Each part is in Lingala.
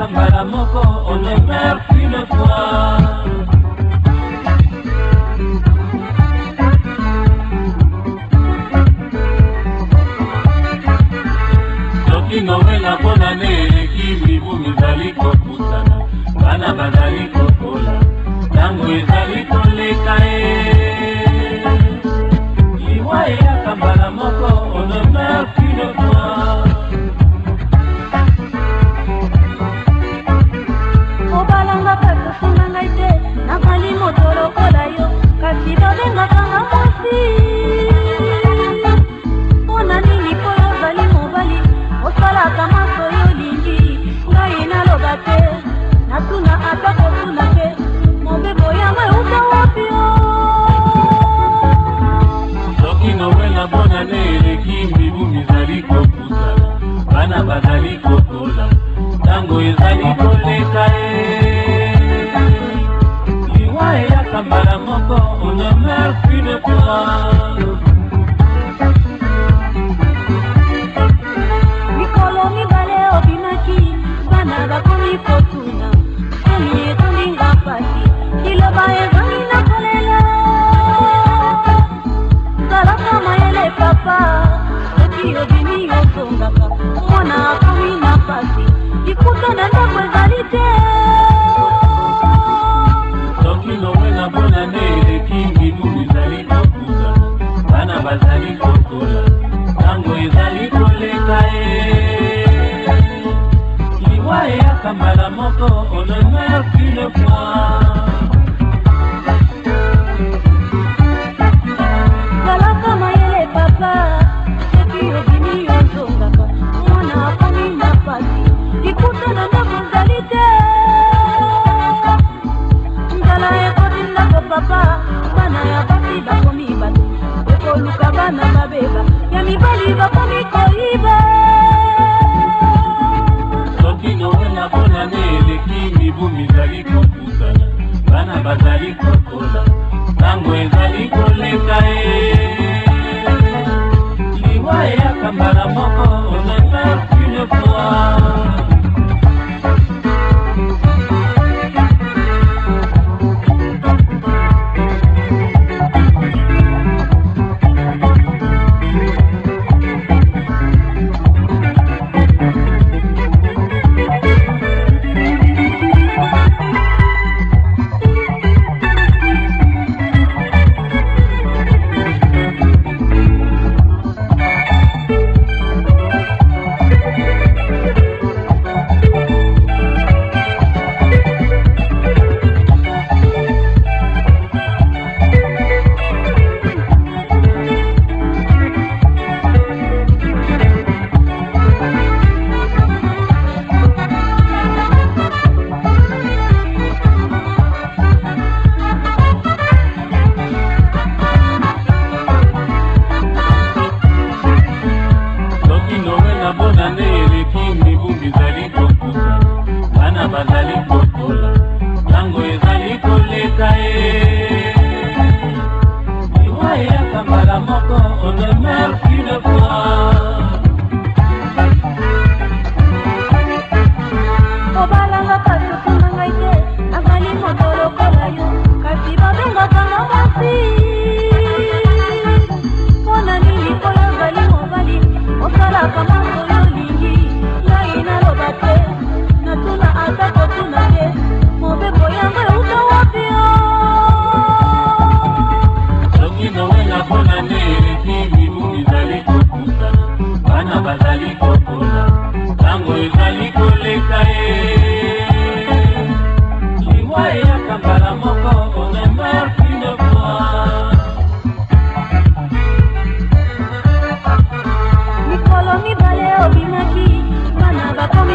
kaka mbala moko on ne meurt qu'une fois soki nowenga mpona ne eleki mibu mizali kopusana bana bazali kokola ntango ezali koleka ye on ne meurt qu'une fois. Mikolo mibale obimaki, bana bakomi kotuna, mami ekolinga pasi, liloba ezali na kolela. Zalaka mayele papa, soki obimi yo kaka mbala moko on ne meurt qu'une fois zalaka mayele papa soki okimi ozongaka mwana akomi na pasi likuta na ndako ozali te nzala ekoti ndako papa bana ya basi bakomi bato ekoluka bana babeba ya mibali bakomi ko ezali kotola ntango ezali koleka ye liwa eyaka mbala moko oleka une fois I'm not going to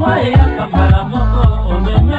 mwa eyaka mbala moko omeme